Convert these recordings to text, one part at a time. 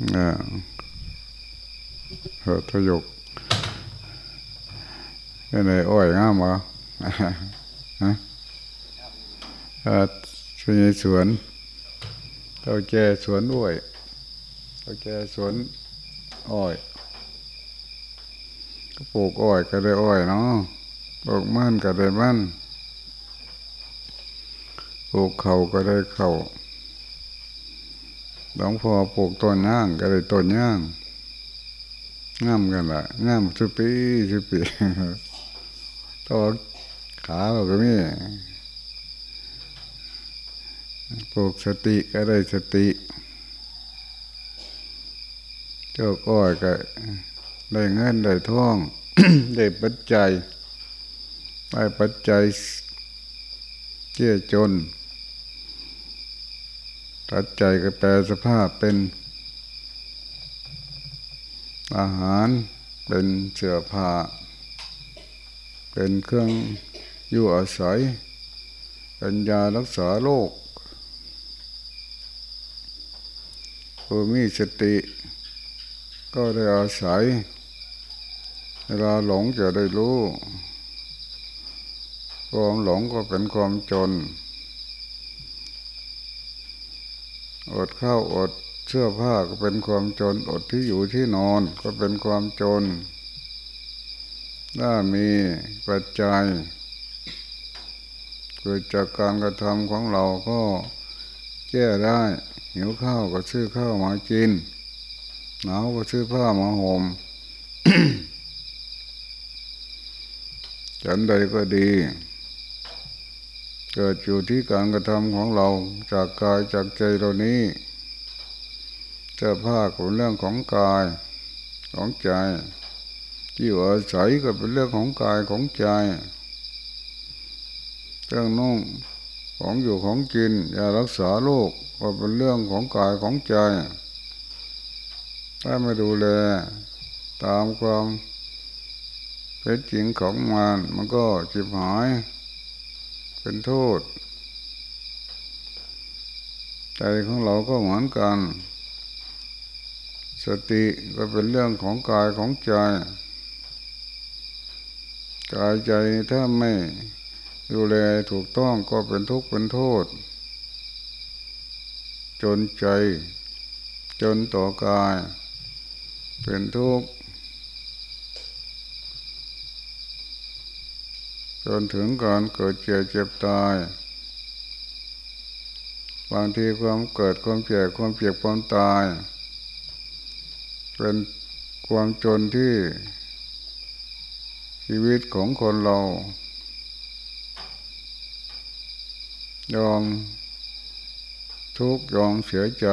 อ่าทยกเป็นไงอ้อยงามวะฮะช่วยสวนเต้าแก่สวนอ้อยเต้าแก่สวนอ้อยก็ปลูกอ้อยก็ได้อ้อยเนาะปลูกมันก็ได้มันปลูกเขาก็ได้เขา หลวงพ่อปลูกต้นย่างก็ได้ต้นย่างงามกันละงามสุปีสุปีตัวขาเราก็มีปลูกสติก็ได้สติเจ้าก้อยก็ได้เงินได้ท่อง ได้ปัจจัยได้ปัจจัยเจ้าจน ปัจจัยก็แปลสภาพเป็น อาหารเป็นเสื้อผ้า เป็นเครื่องอยู่อาศัย เป็นยารักษาโรคผู้มีสติ ก็ได้อาศัย เวลาหลงจะได้รู้ ความหลงก็เป็นความจน อดข้าวอดเสื้อผ้าก็เป็นความจน อดที่อยู่ที่นอนก็เป็นความจน ถ้ามีปัจจัยเกิดจากการกระทำของเราก็แก้ได้ หิวข้าวก็ซื้อข้าวมากินหนาวก็ซื้อผ้ามาห่มฉันใดก็ดี เกิดอยู่ที่การกระทำของเราจากกายจากใจเรานี้เสื้อผ้าเป็นเรื่องของกายของใจที่อยู่อาศัยก็เป็นเรื่องของกายของใจเรื่องนุ่งของอยู่ของกินยารักษาโรคก็เป็นเรื่องของกายของใจ ถ้าไม่ดูแลตามความเป็นจริงของมันมันก็จิบหาย เป็นโทษ ใจของเราก็เหมือนกัน สติก็เป็นเรื่องของกายของใจ กายใจถ้าไม่ดูแลถูกต้องก็เป็นทุกข์เป็นโทษ จนใจ จนต่อกาย เป็นทุกข์ จนถึงการเกิดเจ็บเจ็บตาย บางทีความเกิดความเจ็บความเจ็บความตาย เป็นความจนที่ชีวิตของคนเรา ยอมทุกข์ยอมเสียใจ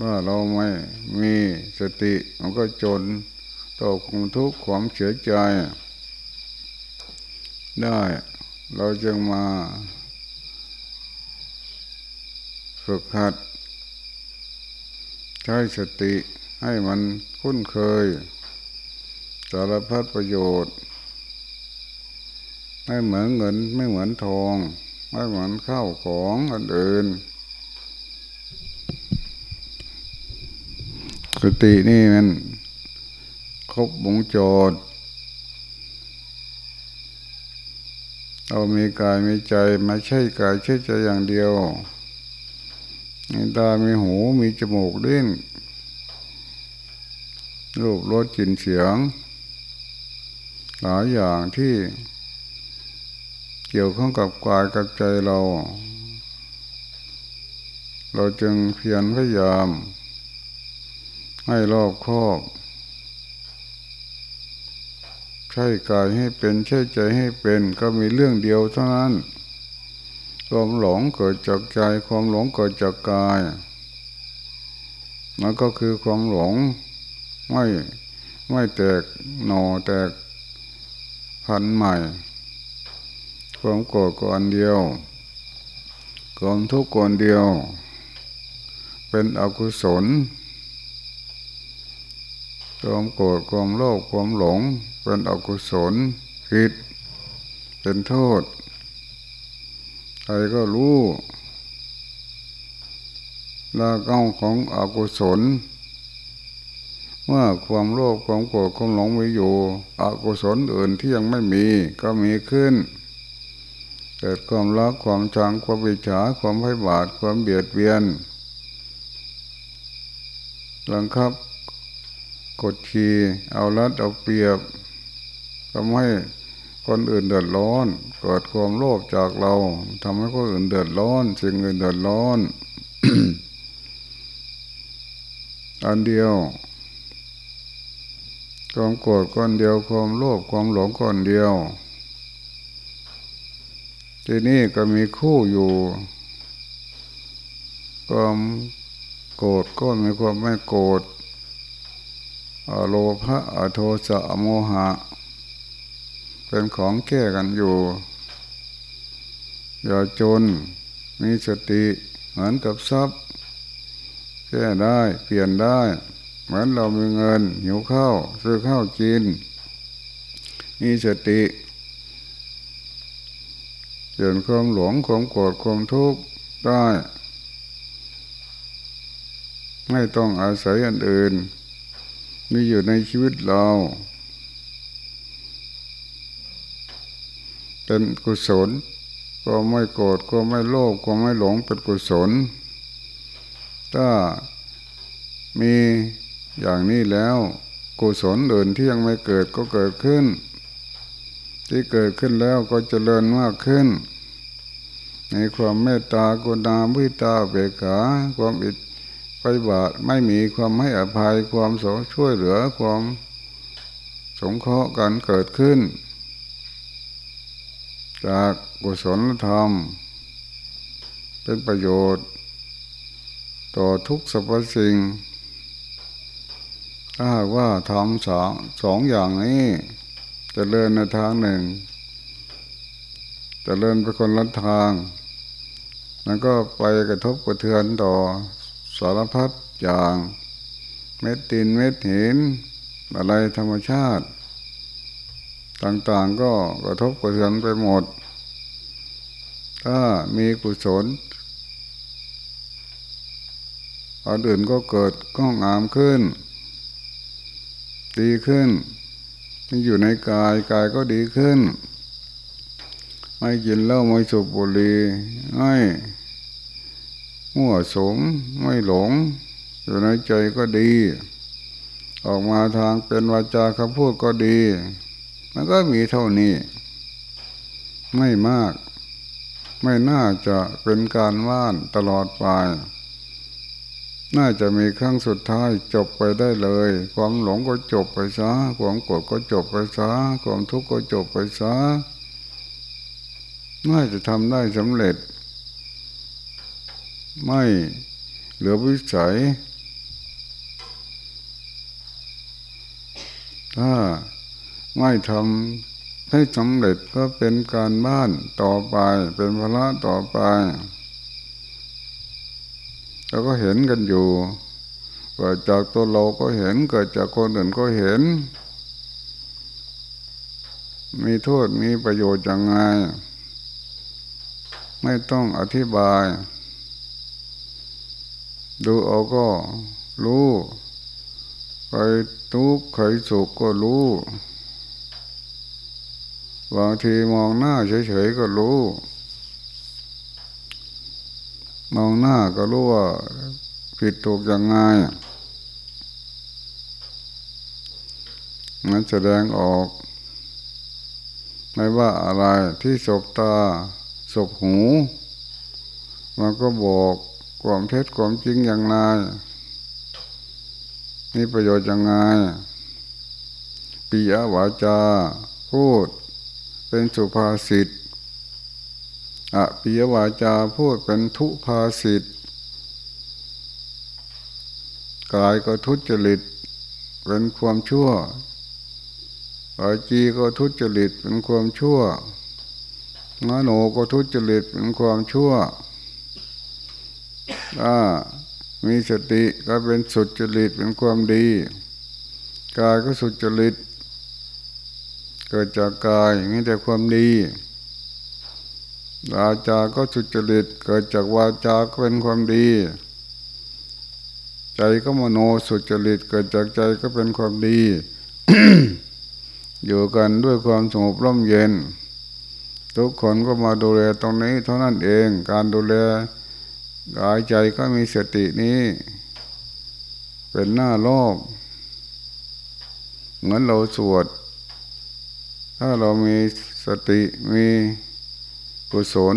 ว่าเราไม่มีสติมันก็จน ต่อความทุกข์ความเสียใจ ได้ เราจึงมาฝึกหัด ใช้สติให้มันคุ้นเคย สารพัดประโยชน์ไม่เหมือนเงินไม่เหมือนทองไม่เหมือนข้าวของอันอื่นสตินี่มัน ครบวงจร เรามีกายมีใจไม่ใช่กายใช่ใจอย่างเดียว มีตา มีหู มีจมูกลิ้นรูปรสกลิ่นเสียง หลายอย่างที่เกี่ยวข้องกับกายกับใจเรา เราจึงเพียรพยายาม ให้รอบครอบ ใช่กายให้เป็นใช่ใจให้เป็นก็มีเรื่องเดียวเท่านั้น ความหลงเกิดจากใจความหลงเกิดจากกายมันก็คือความหลงไม่ไม่แตกหน่อแตกพันใหม่ ความโกรธก่อนเดียวความทุกข์ก่อนเดียว เป็นอกุศลความโกรธความโลภความหลง เป็นอกุศลผิด เป็นโทษ ใครก็รู้ลาเก้าของอกุศล เมื่อความโลภความโกรธความหลงมีอยู่อกุศลอื่นที่ยังไม่มีก็มีขึ้น เกิดความรักความชังความวิจฉาความให้บาดความเบียดเบียนหลังครับ กดขี่เอารัดเอาเปรียบ ทำให้คนอื่นเดือดร้อนเกิดความโลภจากเราทำให้คนอื่นเดือดร้อนสิ่งอื่นเดือดร้อนอันเดียวความโกรธก้อนเดียวความโลภความหลงก้อนเดียว ที่นี่ก็มีคู่อยู่ความโกรธก็มีความไม่โกรธอโลภะอโทสะโมหะ เป็นของแก้กันอยู่ อย่าจนมีสติเหมือนกับทรัพย์แก้ได้เปลี่ยนได้ เหมือนเรามีเงิน หิวข้าวซื้อข้าวกิน มีสติเปลี่ยนความหลงความโกรธความทุกข์ได้ ไม่ต้องอาศัยอันอื่น มีอยู่ในชีวิตเรา เป็นกุศล ก็ไม่โกรธก็ไม่โลภก็ไม่หลงเป็นกุศล ถ้ามีอย่างนี้แล้วกุศลอื่นที่ยังไม่เกิดก็เกิดขึ้น ที่เกิดขึ้นแล้วก็เจริญมากขึ้น ในความเมตตากรุณาวิตาเบกขาความอิไปบาทไม่มีความให้อภัยความสช่วยเหลือความสงเคราะห์กันเกิดขึ้น จากกุศลธรรม เป็นประโยชน์ ต่อทุกสรรพสิ่ง ถ้าหากว่าทำสองสองอย่างนี้จะเลินในทางหนึ่งจะเลินไปคนละทางมันก็ไปกระทบกระเทือนต่อสารพัดอย่าง เม็ดดินเม็ดหินอะไรธรรมชาติ ต่างๆก็กระทบกระเทือนไปหมด ถ้ามีกุศลอันอื่นก็เกิดก็งามขึ้น ดีขึ้นที่อยู่ในกายกายก็ดีขึ้น ไม่กินเหล้าไม่สูบบุหรี่ไม่มั่วสมไม่หลง อยู่ในใจก็ดี ออกมาทางเป็นวาจาคำพูดก็ดี มันก็มีเท่านี้ ไม่มาก ไม่น่าจะเป็นการว่านตลอดไป น่าจะมีครั้งสุดท้ายจบไปได้เลย ความหลงก็จบไปซะความโกรธก็จบไปซะความทุกข์ก็จบไปซะน่าจะทำได้สำเร็จ ไม่เหลือวิสัยถ้า ไม่ทำให้สำเร็จก็เป็นการบ้านต่อไปเป็นภาระต่อไปแล้วก็เห็นกันอยู่เกิดจากตัวเราก็เห็นเกิดจากคนอื่นก็เห็น มีโทษมีประโยชน์ยังไง ไม่ต้องอธิบาย ดูเอาก็รู้ ใครทุกข์ใครสุขก็รู้ บางทีมองหน้าเฉยๆก็รู้ มองหน้าก็รู้ว่าผิดถูกยังไงนั้นแสดงออก ไม่ว่าอะไรที่ศบตาศบหู มันก็บอกความเท็จความจริงอย่างไรมีประโยชน์ยังไงปิยวาจา พูด เป็นสุภาษิตอะปิยวาจาพูดเป็นทุภาษิตกายก็ทุจริต เป็นความชั่วอาจีก็ทุจริตเป็นความชั่วงาโนก็ทุจริตเป็นความชั่วถ้ามีสติก็เป็นสุจริตเป็นความดี กายก็สุจริต เกิดจากกายมีแต่ความดีวาจาก็สุจริต เกิดจากวาจาก็เป็นความดี ใจก็มโนสุจริต เกิดจากใจก็เป็นความดี อยู่กันด้วยความสงบร่มเย็น ทุกคนก็มาดูแลตรงนี้ เท่านั้นเองการดูแลกายใจก็มีสตินี้ เป็นหน้าโลกเหมือนเราสวด ถ้าเรามีสติมีกุศล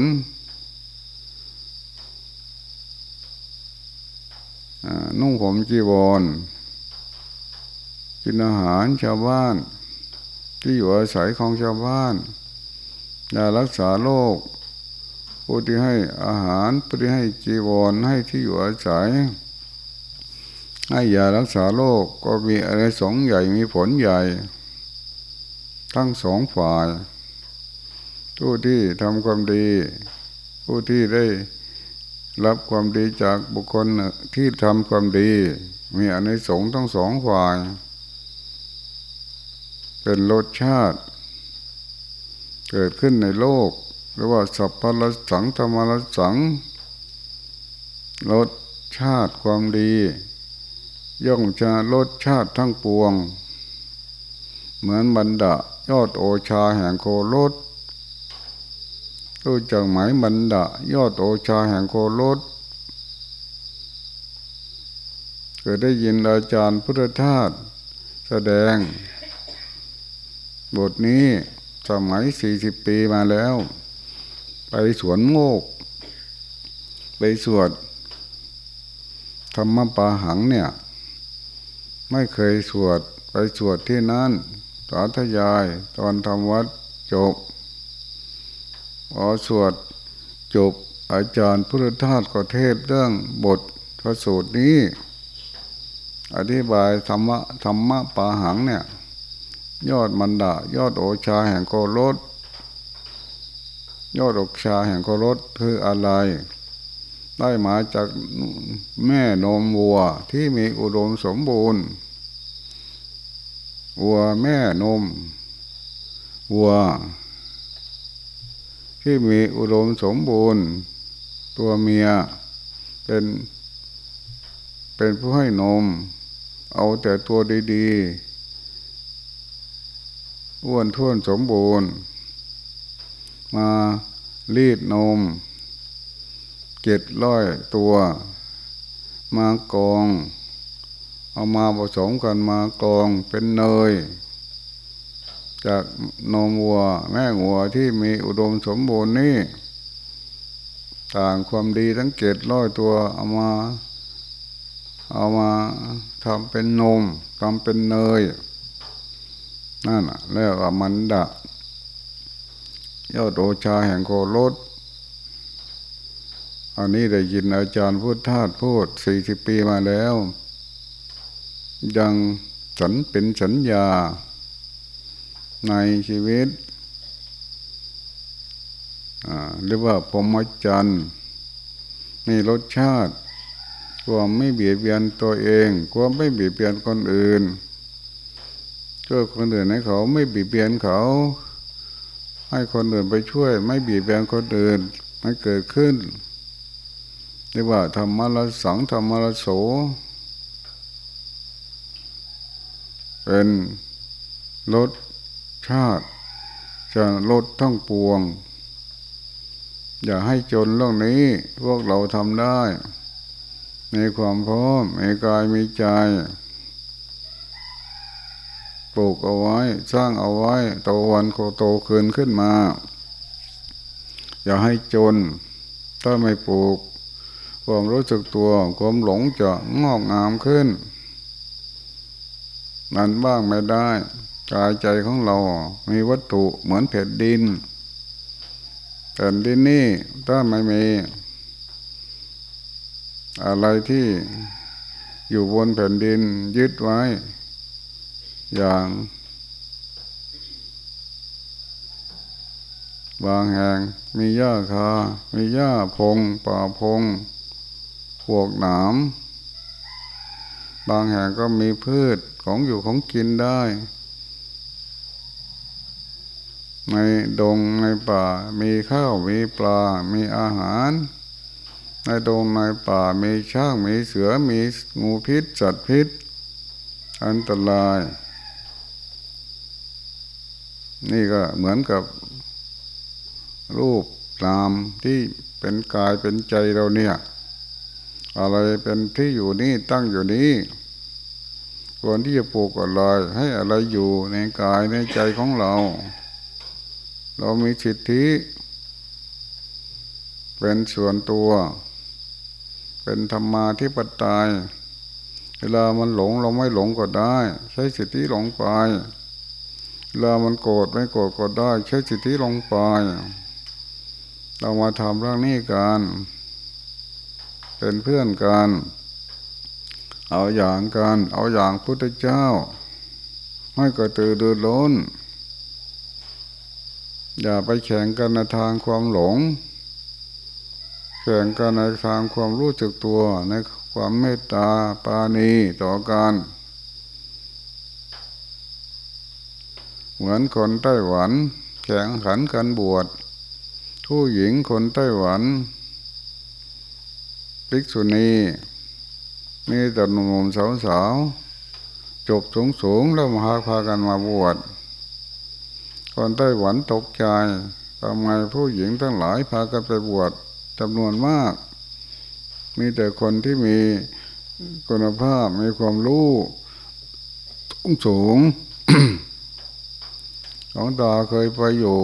นุ่งผมจีวรกินอาหารชาวบ้าน ที่อยู่อาศัยของชาวบ้านยารักษาโรคผู้ที่ให้อาหารผู้ที่ให้จีวรให้ที่อยู่อาศัย ให้ยารักษาโรคก็มีอะไรสองใหญ่มีผลใหญ่ ทั้งสองฝ่าย ผู้ที่ทำความดี ผู้ที่ได้รับความดีจากบุคคลที่ทำความดี มีอันในสงทั้งสองฝ่าย เป็นรสชาติ เกิดขึ้นในโลกหรือว่าสัพพลสังธรรมลสังรสชาติความดี ย่อมจะรสชาติทั้งปวง เหมือนบรรดา ยอดโอชาแห่งโครสรู้จักไหมบรรดายอดโอชาแห่งโครสเกิดได้ยินอาจารย์พุทธทาสแสดง บทนี้สมัยสี่สิบปีมาแล้ว ไปสวนโมก ไปสวดธรรมปาหังเนี่ย ไม่เคยสวดไปสวดที่นั่น สาธยายตอนทำวัดจบอสวดจบอาจารย์พุทธทาสก็เทศเรื่องบทพระสูตรนี้ อธิบายธรรมะธรรมะปาหังเนี่ย ยอดมันดายอดโอชาแห่งโครสยอดอกชาแห่งโครสคืออะไร ได้มาจากแม่นมวัวที่มีอุดมสมบูรณ์ วัวแม่นมวัว ที่มีอุดมสมบูรณ์ ตัวเมียเป็น เป็นผู้ให้นม เอาแต่ตัวดีๆอ้วนท้วนสมบูรณ์ มารีดนมเจ็ดร้อยตัว มากอง เอามาผสมกันมากรองเป็นเนย จากนมวัว แม่วัวที่มีอุดมสมบูรณ์นี่ต่างความดีทั้งเกตร้อยตัวเอามา เอามาทำเป็นนมทำเป็นเนยนั่นแหละแล้วมันดะยอดโอชาแห่งโครสอันนี้ได้ยินอาจารย์พูดทาสพูดสี่สิบปีมาแล้ว ยังสันเป็นสัญญาในชีวิตหรือว่าพรหมจรรย์มีรสชาติความไม่เบียดเบียนตัวเองความไม่เบียดเบียนคนอื่นช่วยคนอื่นให้เขาไม่เบียดเบียนเขา ให้คนอื่นไปช่วย ไม่เบียดเบียนคนอื่นมันเกิดขึ้นเรียกว่าธรรมะละสังธรรมะละโส เป็นรสชาติ จะลดทั้งปวง อย่าให้จนเรื่องนี้พวกเราทำได้ ในความพร้อมมีกายมีใจปลูกเอาไว้สร้างเอาไว้โตวันโคโตคืนขึ้นมา อย่าให้จน ถ้าไม่ปลูก ความรู้สึกตัวความหลงจะงอกงามขึ้น นั้นบ้างไม่ได้ กายใจของเรา มีวัตถุเหมือนแผ่นดินแผ่นดินนี่ถ้าไม่มี อะไรที่อยู่บนแผ่นดินยึดไว้ อย่างบางแห่งมีหญ้าคา มีหญ้าพง ป่าพง พวกหนาม บางแห่งก็มีพืช ของอยู่ของกินได้ ในดงในป่ามีข้าวมีปลา มีอาหาร ในดงในป่ามีช้างมีเสือมีงูพิษสัตว์พิษ อันตราย นี่ก็เหมือนกับรูปนามที่เป็นกายเป็นใจเราเนี่ย อะไรเป็นที่อยู่นี่ตั้งอยู่นี้ ควรที่จะปลูกอะไรให้อะไรอยู่ในกายในใจของเรา เรามีสิทธิ เป็นส่วนตัว เป็นธรรมาที่ปไตยเวลามันหลงเราไม่หลงก็ได้ ใช้สิทธิหลงไป เวลามันโกรธไม่โกรธก็ได้ ใช้สิทธิลงไป เรามาทำเรื่องนี้กัน เป็นเพื่อนกัน เอาอย่างกัน เอาอย่างพุทธเจ้าไม่กระตือรือร้น อย่าไปแข่งกันในทางความหลง แข่งกันในทางความรู้จักตัวในความเมตตาปาณีต่อกันเหมือนคนไต้หวัน แข่งขันกันบวชผู้หญิงคนไต้หวันภิกษุณี มีแต่หนุ่มสาวๆจบสูงสูงแล้วมาพากันมาบวชคนไต้หวันตกใจทำไมผู้หญิงทั้งหลายพากันไปบวชจำนวนมาก มีแต่คนที่มีคุณภาพมีความรู้สูงของตาเคยไปอยู่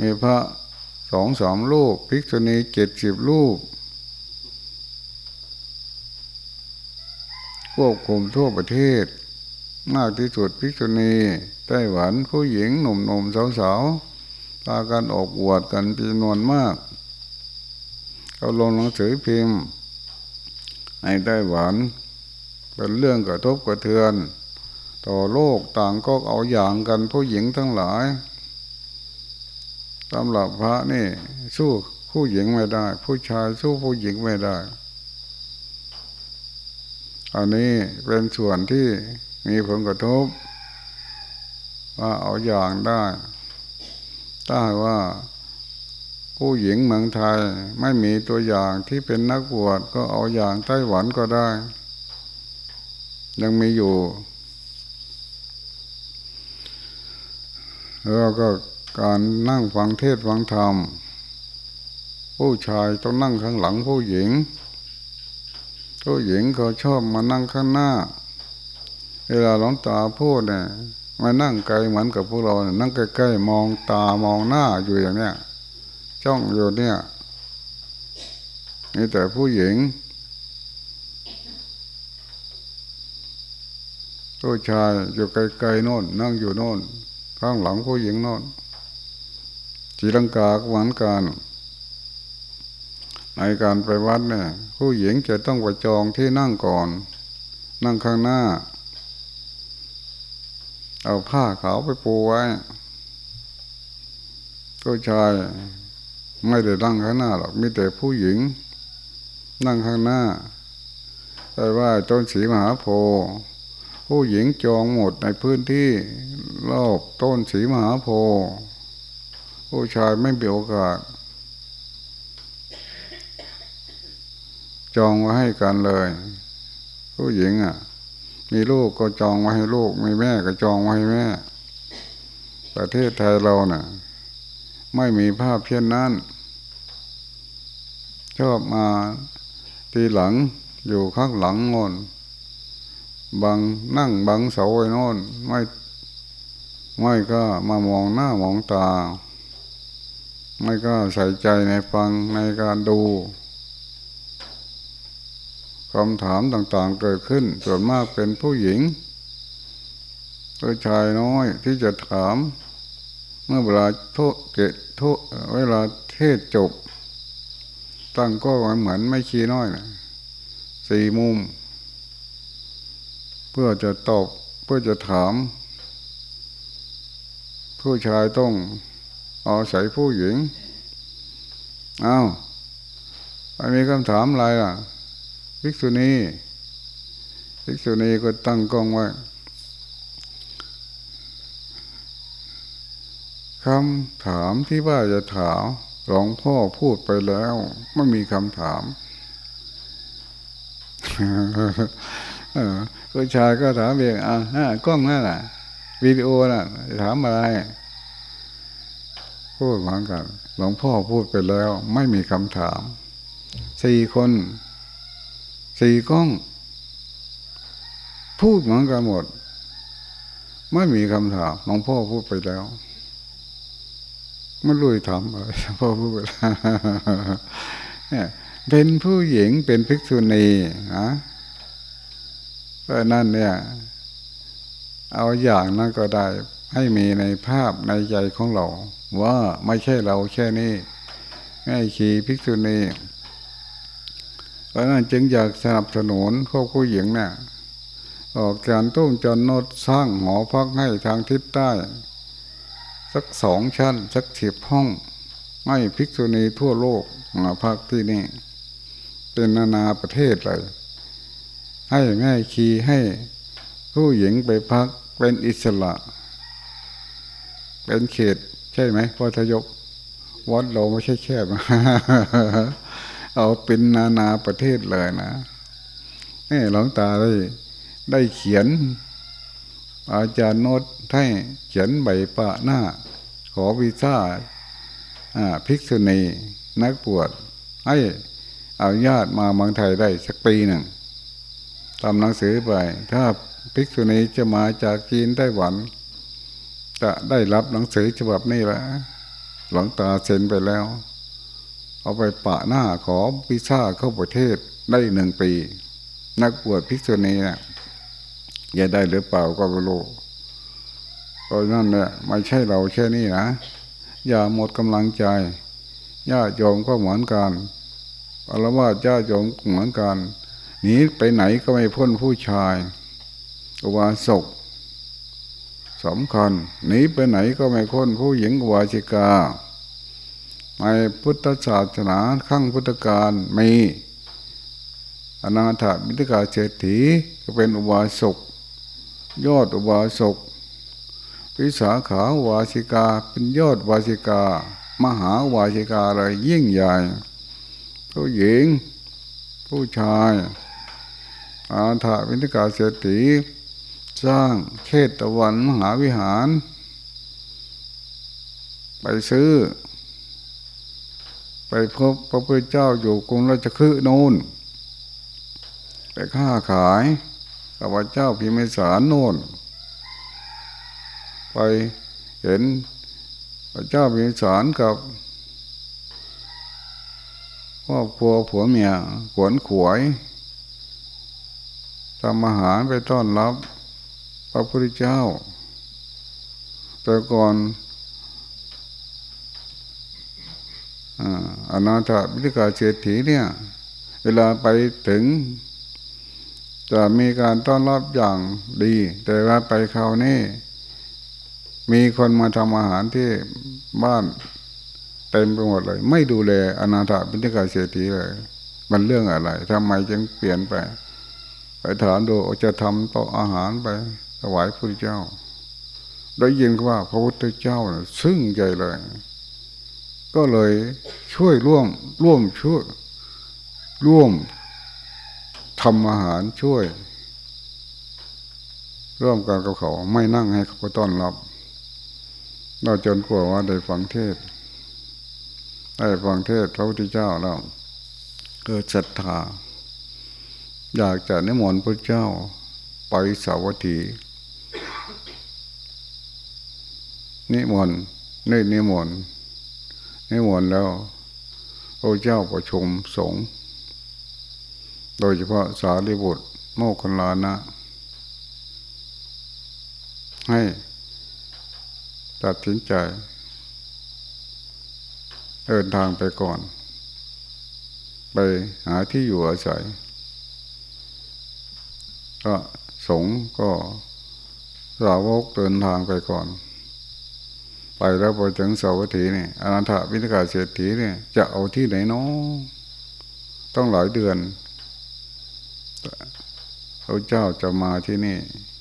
มีพระสองสามลูกภิกษุณีเจ็ดสิบลูก ควบคุมทั่วประเทศ มากที่สุดภิกษุณีไต้หวันผู้หญิงหนุ่มหนุ่มสาวสาวพากันออกอวดกันจำนวนมากเขาลงหนังสือพิมพ์ในไต้หวันเป็นเรื่องกระทบกระเทือน ต่อโลกต่างก็เอาอย่างกันผู้หญิงทั้งหลายสำหรับพระนี่สู้ผู้หญิงไม่ได้ ผู้ชายสู้ผู้หญิงไม่ได้ อันนี้เป็นส่วนที่มีผลกระทบ ว่าเอาอย่างได้ถ้าว่าผู้หญิงเมืองไทยไม่มีตัวอย่างที่เป็นนักบวชก็เอาอย่างไต้หวันก็ได้ ยังมีอยู่แล้วก็การนั่งฟังเทศฟังธรรม ผู้ชายต้องนั่งข้างหลังผู้หญิง ผู้หญิงเขาชอบมานั่งข้างหน้า เวลาหลวงตาพูดเนี่ยมานั่งไกลเหมือนกับพวกเรานั่งใกล้ๆมองตามองหน้าอยู่อย่างเนี้ยจ้องอยู่เนี่ยนี่แต่ผู้หญิง ผู้ชายอยู่ไกลๆโน่น นั่งอยู่โน่น ข้างหลังผู้หญิงโน่นจีลังกาเหมือนกัน ในการไปวัดเนี่ย ผู้หญิงจะต้องไปจองที่นั่งก่อน นั่งข้างหน้า เอาผ้าขาวไปปูไว้ผู้ชายไม่ได้นั่งข้างหน้าหรอกมีแต่ผู้หญิง นั่งข้างหน้าแต่ว่าต้นสีมหาโพธิ์ผู้หญิงจองหมดในพื้นที่รอบต้นสีมหาโพธิ์ผู้ชายไม่มีโอกาส จองไว้ให้กันเลย ผู้หญิงอะ มีลูกก็จองไว้ให้ลูก มีแม่ก็จองไว้ให้แม่ ประเทศไทยเราเนะ่ะ ไม่มีภาพเช่นนั้น ชอบมาทีหลังอยู่ข้างหลังงนบังนั่งบังเสาไว้นอนไม่ไม่ก็มามองหน้ามองตา ไม่ก็ใส่ใจในฟังในการดู คำถามต่างๆเกิดขึ้น ส่วนมากเป็นผู้หญิงผู้ชายน้อยที่จะถาม เมื่อเวลาโทเกตโทเวลาเทศจบ ตั้งก็เหมือนไม่ขี้น้อยนะสี่มุม เพื่อจะตอบเพื่อจะถาม ผู้ชายต้องเอาใส่ผู้หญิง เอา้าไม่มีคำถามอะไรล่ะ ภิกษุณีภิกษุณีก็ตั้งกล้องไว้คำถามที่ว่าจะถามหลวงพ่อพูดไปแล้วไม่มีคำถามผู้ชายก็ถามเองอะกล้องนั่นแหละวิดีโอน่ะ ถามอะไร พูดเหมือนกัน หลวงพ่อพูดไปแล้ว ไม่มีคำถาม สี่คน สี่กล้อง พูดเหมือนกันหมด ไม่มีคำถามหลวงพ่อพูดไปแล้วไม่รู้ทำอะไรพ่อพูดไปแล้วเป็นผู้หญิงเป็นภิกษุณีนะเพราะนั่นเนี่ย เอาอย่างนั้นก็ได้ ให้มีในภาพในใจของเรา ว่าไม่ใช่เราแค่นี้ให้ขี่ภิกษุณี เพราะนั้นจึงอยากสนับสนุนพวกผู้หญิงเนี่ยออกการตุ้มจนนดสร้างหอพักให้ทางทิศใต้ สักสองชั้น สักสิบห้อง ให้ภิกษุณีทั่วโลกมาพักที่นี่ เป็นนานาประเทศเลย ให้แม่คีให้ผู้หญิงไปพักเป็นอิสระ เป็นเขต ใช่ไหมพ่อทยกวัดเราไม่ใช่แคบ เอาเป็นนานาประเทศเลยนะนี่หลวงตาได้ได้เขียน อาจารย์โนดให้เขียนใบปะหน้า ขอวีซ่าภิกษุณีนักปวดให้เอาญาติมาเมืองไทยได้สักปีหนึ่งทำหนังสือไป ถ้าภิกษุณีจะมาจากจีนไต้หวัน จะได้รับหนังสือฉบับนี้ละหลังตาเซ็นไปแล้ว เอาไปปะหน้าขอพิซ่าเข้าประเทศได้หนึ่งปี นักบวชภิกษุณีเนี่ยจะได้หรือเปล่าก็ไม่รู้เพราะนั่นเนี่ยไม่ใช่เราแค่นี้นะ อย่าหมดกำลังใจญาติโยมก็เหมือนกันอารวาญาติโยมเหมือนกันหนีไปไหนก็ไม่พ้นผู้ชายอุบาสกสำคัญหนีไปไหนก็ไม่พ้นผู้หญิงอุบาสิกา ในพุทธศาสนาขั้งพุทธกาลมีอนาถมิตรกาเศรษฐีก็เป็นอุบาสกยอดอุบาสกวิสาขาวาสิกาเป็นยอดวาสิกา มหาวาสิกาอะไรยิ่งใหญ่ผู้หญิง ผู้ชายอาถาวินิกาเศรษฐีสร้างเขตตะวันมหาวิหาร ไปซื้อ ไปพบพระพุทธเจ้าอยู่กรุงราชคฤห์นูนไปค้าขายกับพระเจ้าพิมิสารโน่นไปเห็นพระเจ้าพิมิสารกับครอบครัวผัวเมียขวนขวยทำอาหารไปต้อนรับ พระพุทธเจ้า แต่ก่อน อนาถบิณกาเศรษฐีเนี่ย เวลาไปถึง จะมีการต้อนรับอย่างดี แต่ว่าไปคราวนี้ มีคนมาทำอาหารที่บ้านเต็มไปหมดเลย ไม่ดูแลอนาถบิณกาเศรษฐีเลย มันเรื่องอะไรทำไมจึงเปลี่ยนไป ไปถามดูจะทำต่ออาหารไปถวายพระเจ้า ได้ยินว่าพระพุทธเจ้าซึ่งใจเลย ก็เลยช่วยร่วมร่วมช่วยร่วมทำอาหารช่วย ร่วมกันกับเขาไม่นั่งให้เขาต้อนรับเราจนกลัวว่าได้ฟังเทศ ได้ฟังเทศพระพุทธเจ้าแล้วเกิดศรัทธา อยากจะนิมนต์พระเจ้าไปสาวัตถีนิมนต์นี่นิมนต์ นิมนต์แล้วพระเจ้าประชุมสงฆ์โดยเฉพาะสารีบุตรโมคคัลลานะ ให้ตัดสินใจเดินทางไปก่อน ไปหาที่อยู่อาศัย ก็สงก็สาวกเดินทางไปก่อน ไปแล้วพอถึงสาวัตถีนี่อนันทวินิกาเศรษฐีเนี่ย จะเอาที่ไหนเนาะต้องหลายเดือนพระเจ้าจะมาที่นี่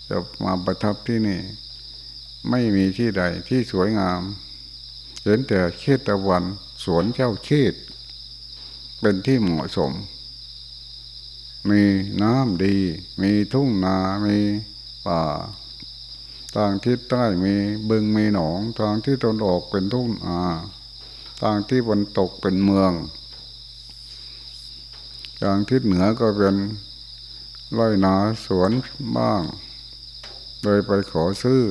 จะมาประทับที่นี่ ไม่มีที่ใดที่สวยงาม เห็นแต่เขตตะวันสวนเจ้าเชษเป็นที่เหมาะสม มีน้ำดี มีทุ่งนา มีป่า ทางทิศใต้มีบึงมีหนอง ทางที่ตนออกเป็นทุ่งนาทางที่บนตกเป็นเมือง ทางทิศเหนือก็เป็นไร่นาสวนบ้าง โดยไปขอซื้อ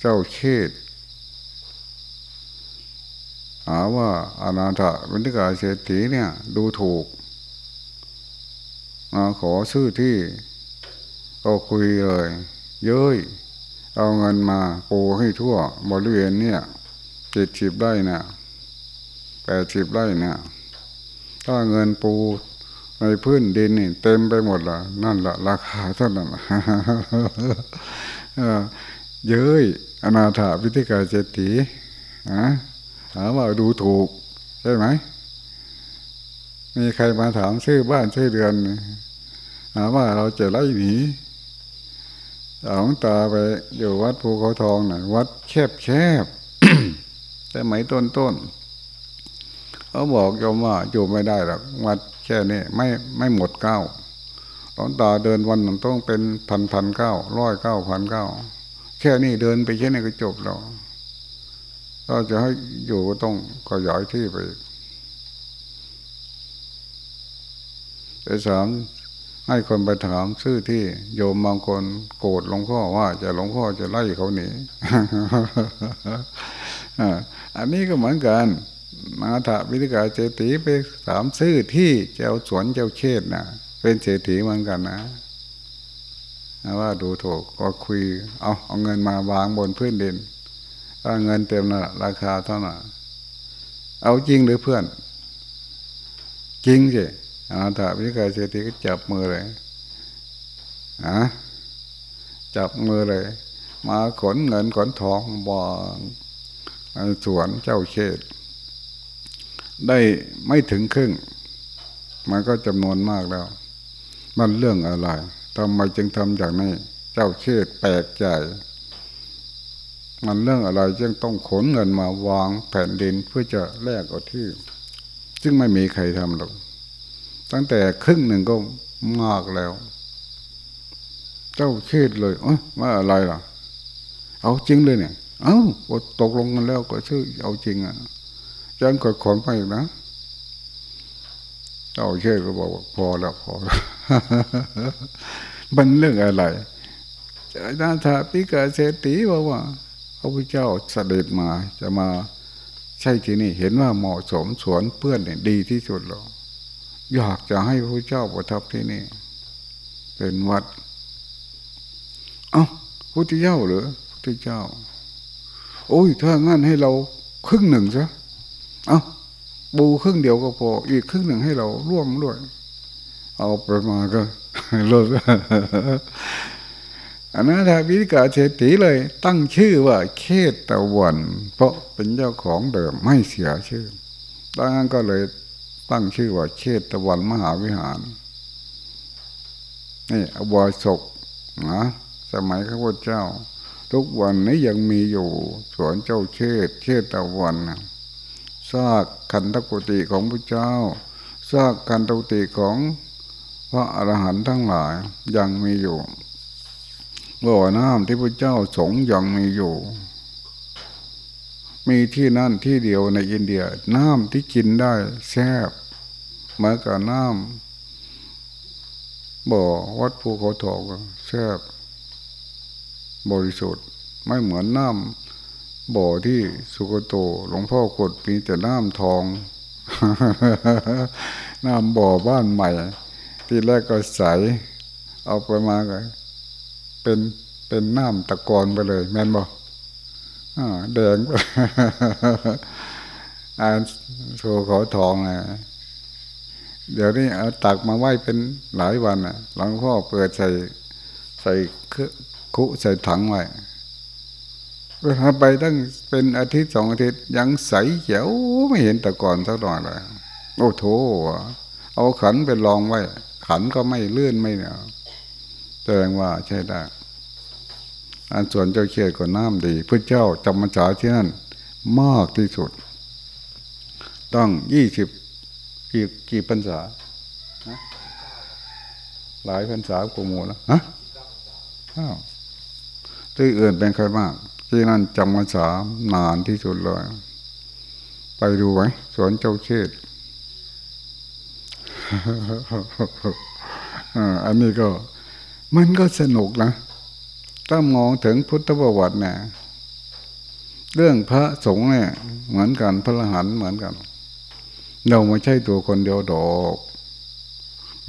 เจ้าเชษหาว่าอนาถวินิกาเศรษฐีเนี่ยดูถูกมาขอซื้อที่ก็คุยเลย เย้ยเอาเงินมาปูให้ทั่ว บริเวณเนี่ยเจ็ดสิบไร่นะแปดสิบไร่เนี่ยถ้าเงินปูในพื้นดินนี่ เต็มไปหมดละนั่นละราคาเท่านั้นเย้ยอนาถาพิธิกาเศรษฐีฮะถามว่าดูถูก ใช่ไหม มีใครมาถามชื่อบ้านชื่อเดือนถามว่าเราจะไล่หนี เอาตาไปอยู่วัดภูเขาทองหน่อยวัดแคบแคบแต่ไหมต้นต้นเขาบอกโยมว่าอยู่ไม่ได้หรอกวัดแค่นี้ไม่ไม่หมดเก้าหลวงตาเดินวันหนึ่งต้องเป็นพันพันเก้าร้อยเก้าพันเก้าแค่นี้เดินไปแค่นี้ก็จบแล้วถ้าจะให้อยู่ก็ต้องขยายที่ไปแต่สาม ให้คนไปถามชื่อที่โยมบางคนโกรธหลวงพ่อว่าจะหลวงพ่อจะไล่เขาหนีอันนี้ก็เหมือนกันนาถวิธิกาเจติไปถามชื่อที่เจ้าสวนเจ้าเชษนะเป็นเศรษฐีเหมือนกันนะว่าดูถูกก็คุย เอาเอาเงินมาวางบนพื้นดินถ้าเงินเต็มนะราคาเท่าไหร่เอาจริงหรือเพื่อน จริงสิ อาถาพิกาเศรษฐีก็จับมือเลยอะจับมือเลย มาขนเงินขนทองบองสวนเจ้าเชษได้ไม่ถึงครึ่ง มันก็จำนวนมากแล้ว มันเรื่องอะไรทำไมจึงทำอย่างนี้ เจ้าเชษแปลกใจ มันเรื่องอะไรจึงต้องขนเงินมาวางแผ่นดินเพื่อจะแลกเอาที่ ซึ่งไม่มีใครทำหรอก ตั้งแต่ครึ่งหนึ่งก็มากแล้ว เจ้าเชษเลยเอ้ยว่าอะไรล่ะ เอาจริงเลยเนี่ย เอ้าตกลงกันแล้วก็ชื่อเอาจริงอะยังกดขนไปอีกนะเจ้าเชษก็บอกว่าพอแล้วพอแล้วมันเรื่องอะไรนาถาปิกาเศรษฐีบอกว่าพระพุทธเจ้าเสด็จมาจะมาใช่ที่นี่เห็นว่าเหมาะสมสวนเพื่อนเนี่ยดีที่สุดแล้ว อยากจะให้พระเจ้าประทับที่นี่ เป็นวัด เอา้าพุทธเจ้าหรือพุทธเจ้า โอ้ยถ้างั้นให้เราครึ่งหนึ่งซะเอา้าบูครึ่งเดียวก็พอ อีกครึ่งหนึ่งให้เราร่วมด้วย เอาไปมาก็ลดอันนั้นทาวิกาเศรษฐีเลย ตั้งชื่อว่าเขตตะวัน เพราะเป็นเจ้าของเดิมไม่เสียชื่อดังนั้นก็เลย ตั้งชื่อว่าเชตตะวันมหาวิหารนี่อบวศกนะสมัยข้าพเจ้า ทุกวันนี้ยังมีอยู่สวนเจ้าเชตเชตตะวันซากคันตกุติของพระเจ้าซากคันตกุติของพระอรหันต์ทั้งหลายยังมีอยู่บ่อน้ำที่พระเจ้าสงยังมีอยู่ มีที่นั่นที่เดียวในอินเดีย น้ำที่กินได้แซ่บเหมือนกับน้ำบ่อวัดภูเขาทองแซ่บบริสุทธิ์ไม่เหมือนน้ำบ่อที่สุโกโตหลวงพ่อกดมีแต่น้ำทองน้ำบ่อบ้านใหม่ ที่แรกก็ใส เอาไปมาก็เป็นเป็นน้ำตะกอนไปเลย แม่นบอก แดงอ่านโชว์ขอทองนะเดี๋ยวนี้เอาตักมาไหว้เป็นหลายวันอะ หลังพ่อเปิดใส่ใส่คุใส่ถังไว้เวลาไปตั้งเป็นอาทิตย์สองอาทิตย์ยังใสเขียวไม่เห็นแต่ก่อนเท่าไหร่เลยโอ้โถเอาขันไปลองไว้ ขันก็ไม่เลื่อนไม่เนี่ยแสดงว่าใช่ได้ อันส่วนเจ้าเขียดก็น้ำดีพระเจ้าจำพรรษาที่นั่นมากที่สุด ต้องยี่สิบกี่กี่พรรษาหลายพรรษากว่าหมู่นะฮะอ้าวที่อื่นเป็นใครมาก ที่นั่นจำพรรษานานที่สุดเลย ไปดูไหมสวนเจ้าเชษอันนี้ก็ มันก็สนุกนะ ถ้ามองถึงพุทธประวัติเนี่ยเรื่องพระสงฆ์เนี่ย เหมือนกันพระรหันเหมือนกัน เราไม่ใช่ตัวคนเดียวดอก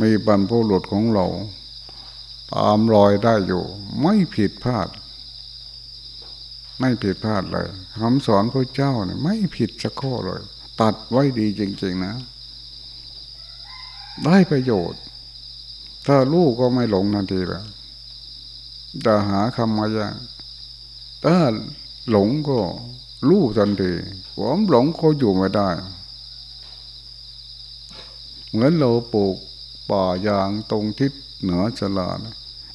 มีบรรพบุรุษของเรา ตามรอยได้อยู่ ไม่ผิดพลาด ไม่ผิดพลาดเลยคำสอนพระเจ้าเนี่ยไม่ผิดสักข้อเลย ตัดไว้ดีจริง ๆ นะ ได้ประโยชน์ ถ้าลูกก็ไม่หลงทันทีแล้ว จะหาคำมายางถ้าหลงก็รู้ทันทีความหลงก็อยู่ไม่ได้ เหมือนเราปลูกป่ายางตรงทิศเหนือฉลาด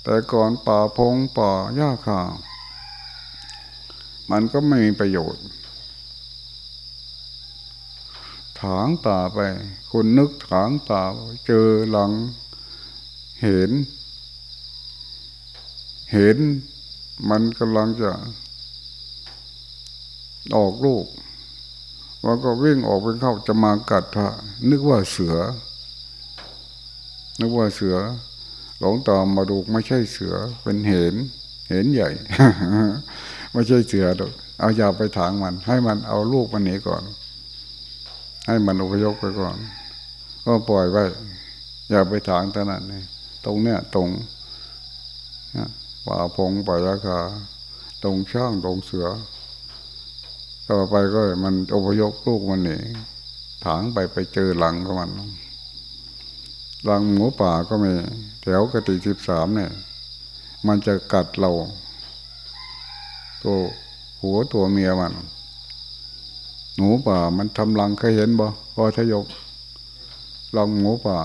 แต่ก่อนป่าพงป่าหญ้าคามันก็ไม่มีประโยชน์ ถางป่าไป คุณนึกถางป่าเจอหลัง เห็น เห็นมันกำลังจะออกลูกมันก็วิ่งออกไปเข้าจะมากัดพระ นึกว่าเสือ นึกว่าเสือ หลงตามมาดูไม่ใช่เสือ เป็นเห็น เห็นใหญ่ ไม่ใช่เสือดอกเอายาไปถางมัน ให้มันเอาลูกมันหนีก่อน ให้มันอพยพไปก่อน ก็ปล่อยไว้ อย่าไปถางตอนนั้นตรงเนี้ยตรง ป่าพงป่ายาคาตรงช่างตรงเสือ ต่อไปก็มันอพยพลูกมันหนีถางไปไปเจอหลังของมันหลังหมูป่าก็มีแถวกติสิบสามเนี่ย มันจะกัดเรา ตัวหัวตัวเมียมัน หมูป่ามันทำรังเคยเห็นบ่พอทยกรังหมูป่า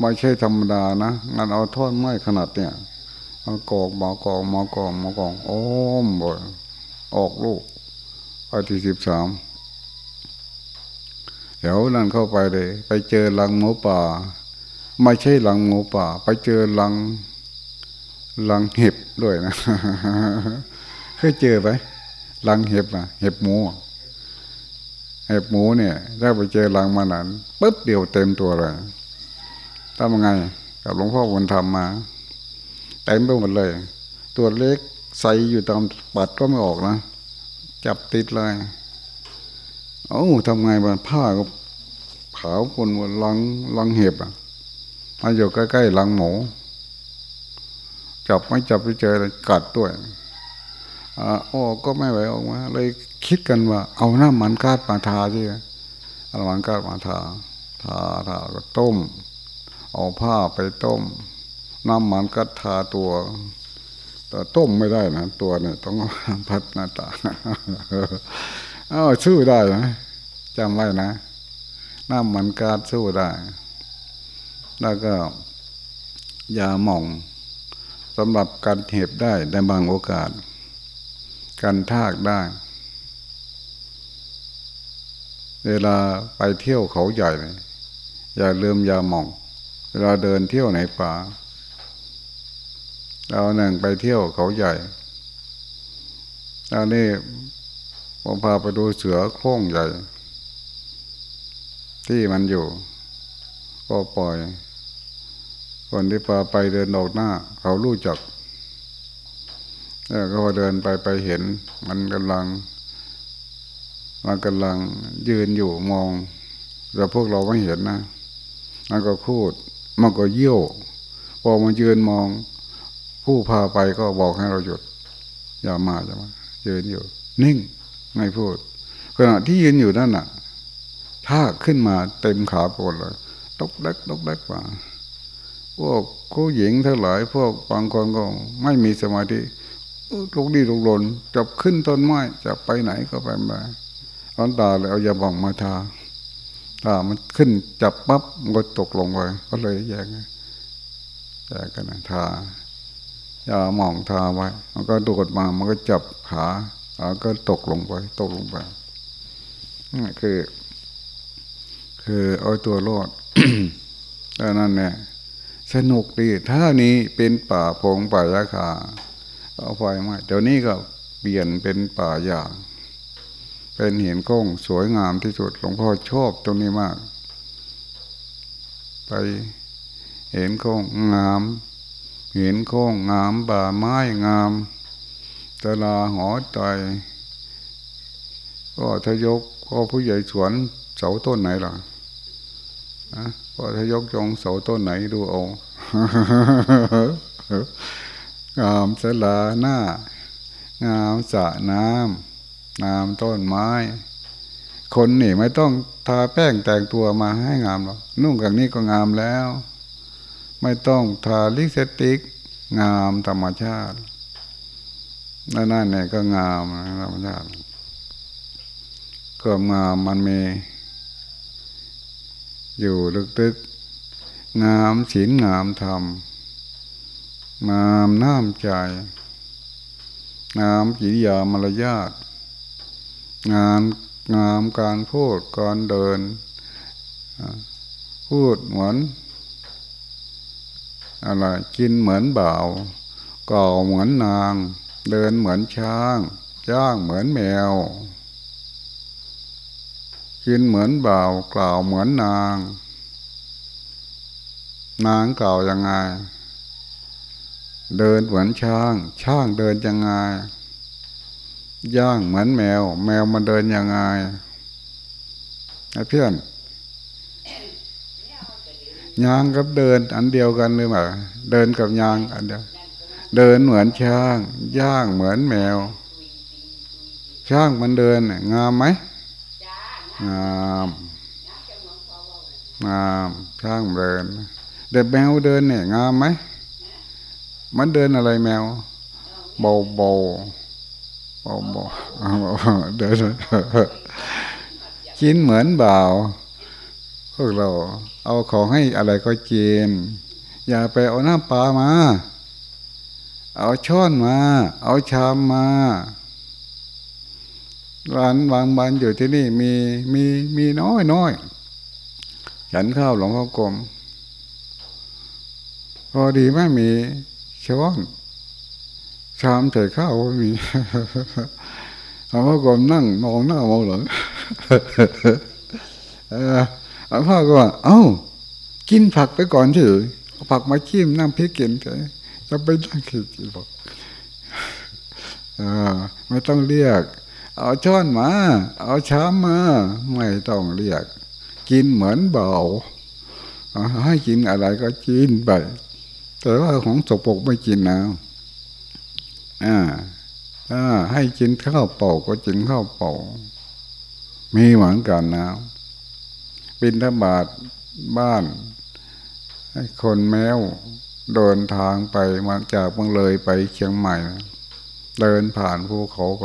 ไม่ใช่ธรรมดานะงานเอาท่อนไม้ขนาดเนี่ย มากอกมากอกมากอกมากอกโอ้มบ่ออกลูกไปที่สิบสามเดี๋ยวนั่นเข้าไปเลย ไปเจอรังหมูป่า ไม่ใช่รังหมูป่า ไปเจอรังรังเห็บด้วยนะเคยเจอไหมรังเห็บอะ เห็บหมูเห็บหมูเนี่ยถ้าไปเจอรังมันนั้นปุ๊บเดียวเต็มตัวเลยทำยังไง กับหลวงพ่อวันทำมา เต็มไปหมดเลย ตัวเล็กใส่อยู่ตามปัดก็ไม่ออกนะ จับติดเลยโอ้ทำไงบ้างผ้าก็ขาวคนบนลังลังเห็บอะมาอยู่ใกล้ๆลังหมูจับไม่จับไปเจอเลยกัดด้วยอ่าโอ้ก็ไม่ไหวออกมาเลยคิดกันว่า เอาน้ำมันกาดมาทาที่เอาน้ำมันกาดมาทา ทาทาก็ต้ม เอาผ้าไปต้ม น้ำมันก็ทาตัว แต่ต้มไม่ได้นะตัวเนี่ยต้องพัดหน้าตาอ้าวสู้ได้นะจำไว้นะน้ำมันกาดสู้ได้ แล้วก็ยาหม่องสำหรับการเห็บได้ในบางโอกาสกันทากได้ เวลาไปเที่ยวเขาใหญ่ อย่าลืมยาหม่อง เวลาเดินเที่ยวในป่า เราหนึ่งไปเที่ยวเขาใหญ่ตอนนี้ผมพาไปดูเสือโคร่งใหญ่ ที่มันอยู่ ก็ปล่อย คนที่พาไปเดินออกหน้า เขารู้จักแล้วก็เดินไปไปเห็น มันกำลัง มันกำลังยืนอยู่มองแต่พวกเราไม่เห็นนะ มันก็พูด มันก็เยี่ยว พอมันยืนมอง ผู้พาไปก็บอกให้เราหยุด อย่ามาอย่ามายืนอยู่ นิ่งไม่พูดขณะที่ยืนอยู่นั่นน่ะ ถ้าขึ้นมาเต็มขาปวดเลยตกเล็กตกเล็กมาพวกผู้หญิงทั้งหลายพวกบางคนก็ไม่มีสมาธิลุกดีลุกหลนจับขึ้นต้นไม้จะไปไหนก็ไปมาตอนตาเลยเอายาบ่องมาทาถ้ามันขึ้นจับปั๊บมันก็ตกลงไปก็เลยแยกแยกกันนะทา ยาหมองทาไว้ มันก็โดดมา มันก็จับขาขาก็ตกลงไป ตกลงไปนี่คือ คือเอาตัวรอดดังนั้นเนี่ยสนุกดีถ้านี้เป็นป่าพงป่ายาคาเอาไฟมาเดี๋ยวนี้ก็เปลี่ยนเป็นป่าอย่างเป็นเห็นก้งสวยงามที่สุดหลวงพ่อชอบตรงนี้มาก ไปเห็นก้งงาม ห็นก้งงามป่าไม้งามตลาหอใจก็ทยกก็ผู้ใหญ่สวนเสาต้นไหนล่ะก็ทยกจงเสาต้นไหนดูเอางามสลาหน้างามสระน้ำงามต้นไม้ คนนี่ไม่ต้องทาแป้งแต่งตัวมาให้งามหรอกนุ่งกับนี้ก็งามแล้ว ไม่ต้องทาลิสติก งามธรรมชาตินั่นเนี่ยก็งามธรรมชาติก็งามมันมี อยู่ลึกๆงามศีลงามธรรมงามน้ำใจงามจิริยามารยาทงามงามการพูดการเดิน พูดเหมือน อะไรกินเหมือนบ่าวก่อเหมือนนาง เดินเหมือนช้างจ้างเหมือนแมว กินเหมือนบ่าวกล่าวเหมือนนาง นางกล่าวยังไง เดินเหมือนช้าง ช้างเดินยังไงย่างเหมือนแมว แมวมันเดินยังไงเพื่อน ยางกับเดินอันเดียวกันหรือเปล่าเดินกับยางอันเดียวเดินเหมือนช้าง ย่างเหมือนแมว ช้างมันเดินงามไหมงามงามช่างเดินเด็กแมวเดินเนี่ยงามไหมมันเดินอะไรแมวเบาเบาเบาเบาเดินกินเหมือนเบาพวกเรา เอาของให้อะไรก็กินอย่าไปเอาน้ำปลามา เอาช้อนมา เอาชามมาร้านบางบันอยู่ที่นี่มีมีมีน้อยน้อยฉันข้าวหลวงพ่อกรมพอดีไม่มีช้อนชามใส่ข้าวไม่มีหลวงพ่อกรมนั่งมองหน้ามองหลัง หลวงพ่อก็ว่า เอ้า กินผักไปก่อนเถอะผักมาชิมน้ำพริกกินเถอะจะไปนั่งกินบอกไม่ต้องเรียก เอาช้อนมา เอาชามมา ไม่ต้องเรียก กินเหมือนเบาให้กินอะไรก็กินไป แต่ว่าของสกปกไม่กินนะอ่าถ้าให้กินข้าวเป่าก็กินข้าวเป่ามีเหมือนกันนะ บินธบาตบ้านให้คนแมวเดินทางไปมาจากเมืองเลยไปเชียงใหม่ เดินผ่านภูเขาไป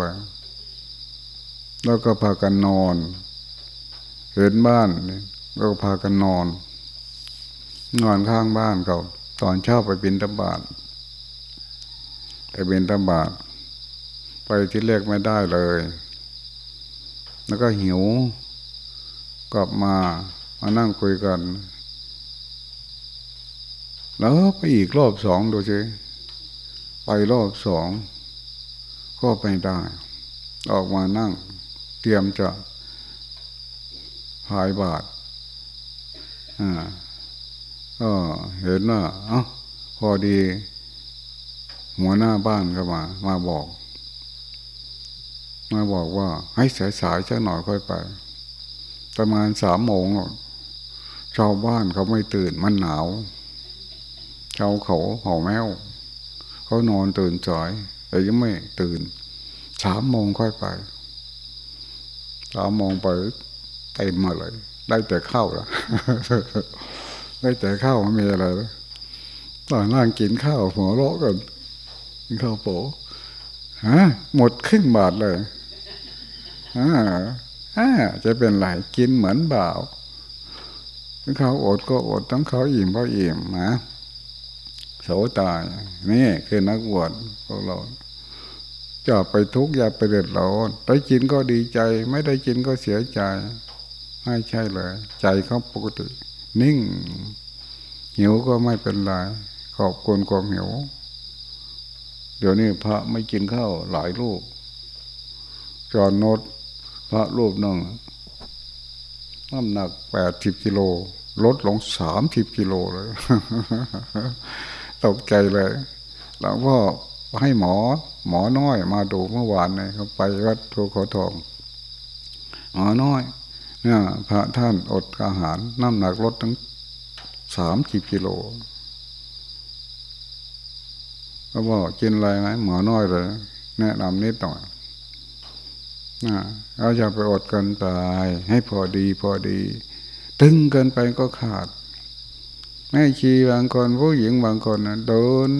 แล้วก็พากันนอน เห็นบ้านแล้วก็พากันนอน นอนข้างบ้านเขาตอนเช้าไปบินตบาทไปบินตบาทไปที่แรกไม่ได้เลย แล้วก็หิว กลับมามานั่งคุยกัน แล้วไปอีกรอบสองดูสิไปรอบสองก็ไปได้ ออกมานั่ง เตรียมจะหายบาทอ่าก็เห็นว่าอ๋อพอดี หัวหน้าบ้านก็มา มาบอก มาบอกว่า ให้สายสายสักหน่อยค่อยไป ประมาณสามโมงชาวบ้านเขาไม่ตื่นมันหนาวชาวเขาเห่าแมวเขานอนตื่นจอย แต่ยังไม่ตื่นสามโมงค่อยไปตามองไปเต็มมาเลย ได้แต่ข้าวละได้แต่ข้าวไม่มีอะไรเลยตอนนั่งกินข้าวหัวเราะกันกินข้าวโปฮะหมดครึ่งบาทเลยอ่าอ่า จะเป็นไรกินเหมือนบ่าวทั้งเขาอดก็อดทั้งเขาอิ่มก็อิ่มนะโสตายนี่คือนักบวชพวกเราจะไปทุกข์อย่าไปเดือดร้อนได้กินก็ดีใจ ไม่ได้กินก็เสียใจ ไม่ใช่เลย ใจเขาปกติ นิ่ง หิวก็ไม่เป็นไรขอบคุณความหิว เดี๋ยวนี้พระไม่กินข้าวหลายลูกจอนโนด พระรูปหนึ่งน้ำหนักแปดสิบกิโลลดลงสามสิบกิโลเลย ตกใจเลยหลวงพ่อให้หมอ หมอน้อยมาดูเมื่อวานเนี่ยเขาไปวัดภูขาทอง หมอน้อยเนี่ยพระท่านอดอาหารน้ำหนักลดทั้งสามสิบกิโลก็บอกกินอะไรไหมหมอน้อยเลย แนะนำนิดหน่อย เราจะไปอดกันไป ให้พอดีพอดี ตึงเกินไปก็ขาดแม่ชีบางคนผู้หญิงบางคนนะเดิน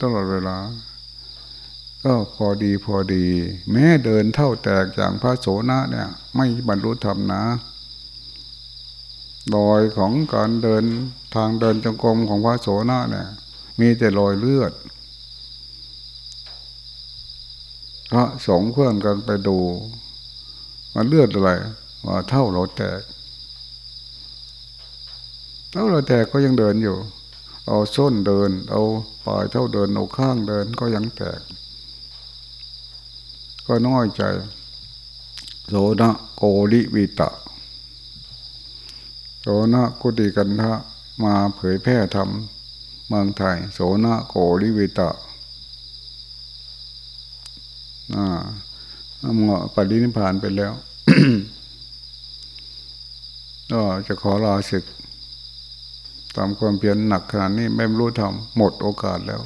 ตลอดเวลา ก็พอดีพอดี แม้เดินเท่าแตกอย่างพระโสนะเนี่ย ไม่บรรลุธรรมนะรอยของการเดินทางเดินจงกรมของพระโสนะเนี่ย มีแต่รอยเลือด พระสงฆ์เพื่อนกันไปดูมันเลือดอะไรว่าเท่าเราแตกเท่าเราแตกก็ยังเดินอยู่ เอาส้นเดิน เอาปลายเท่าเดินเอาข้างเดินก็ยังแตก ก็น้อยใจโสนะโกริวิตะโสนะกุติกันทะมาเผยแพร่ธรรมเมืองไทย โสนะโกริวิตะ อ่าเหมาะปฏินิพานไปแล้วก็จะขอลาศึก ตามความเพียรหนักขนาดนี้ไม่รู้ทำหมดโอกาสแล้ว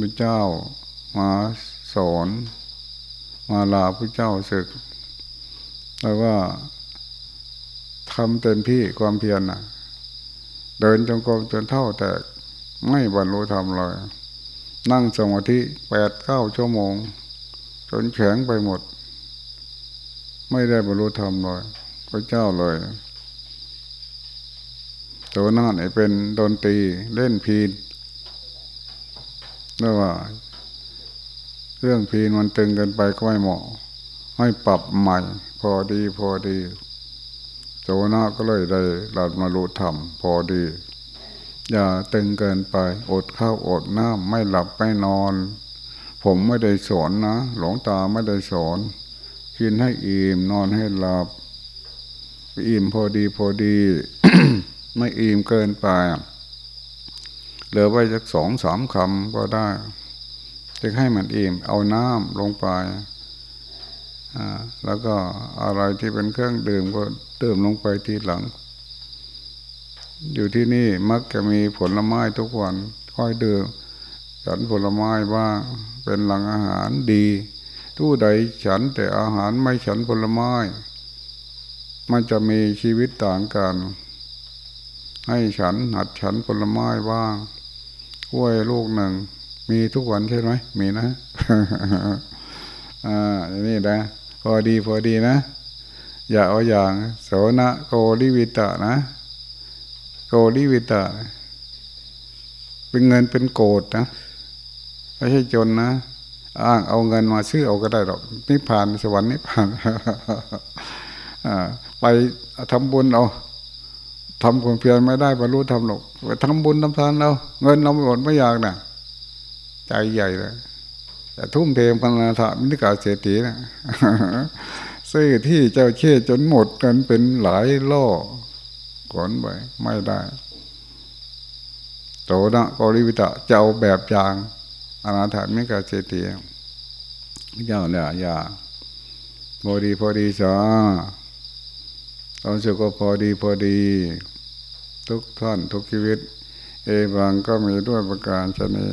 พระเจ้ามาสอน มาลาพระเจ้าศึก แล้วว่าทำเต็มที่ความเพียรนะเดินจงกรมจนเท่าแต่ไม่บรรลุธรรมเลย นั่งสมาธิแปดเก้าชั่วโมง จนแข็งไปหมด ไม่ได้บรรลุธรรมเลยพระเจ้าเลยตัวนั่นเป็นดนตรีเล่นพีนแล้วว่า เรื่องพีนมันตึงเกันไปก็ไม่เหมาะ ให้ปรับใหม่ พอดีพอดีโจนาก็เลยได้หลัดมารู้ธรรมพอดี อย่าตึงเกินไป อดข้าวอดน้ำไม่หลับไม่นอน ผมไม่ได้สอนนะ หลวงตาไม่ได้สอนกินให้อิ่มนอนให้หลับอิ่มพอดีพอดี ไม่อิ่มเกินไปเหลือไว้สักสองสามคำก็ได้จะให้มันอิ่มเอาน้ำลงไปแล้วก็อะไรที่เป็นเครื่องดื่มก็ดื่มลงไปทีหลัง อยู่ที่นี่มักจะมีผลไม้ทุกวันค่อยดื่มฉันผลไม้บ้างเป็นหลังอาหารดีทู้ใดฉันแต่อาหารไม่ฉันผลไม้ มันจะมีชีวิตต่างกัน ให้ฉันหัดฉันผลไม้บ้างกล้วยลูกหนึ่ง มีทุกวันใช่ไหมมีนะอ่านี้นะพอดีพอดีนะ อย่าเอาอย่างโสนะโกริวิตะนะ โกริวิตะเป็นเงินเป็นโกดนะไม่ใช่จนนะอ้างเอาเงินมาซื้อเอาก็ได้หรอกนิพพานสวรรค์นิพพานไปทำบุญเอาทำความเพียรไม่ได้บรรลุทำหรอกไปทำบุญทำทานเอาเงินเราไม่หมดไม่อยากนะใจใหญ่เลยแต่ทุ่มเทมันนาถามินิกาเศรษฐีนะซื้อที่เจ้าเช่จนหมดกันเป็นหลายล่อ ขนไปไม่ได้โตนะกอริวิตะเจ้าแบบอย่างอนาถามิกาเศรษฐีเจ้าเนี่ยอย่าพอดีพอดีจ้าตอนสุขก็พอดีพอดี ทุกท่านทุกชีวิต เอบางก็มีด้วยประการชนี้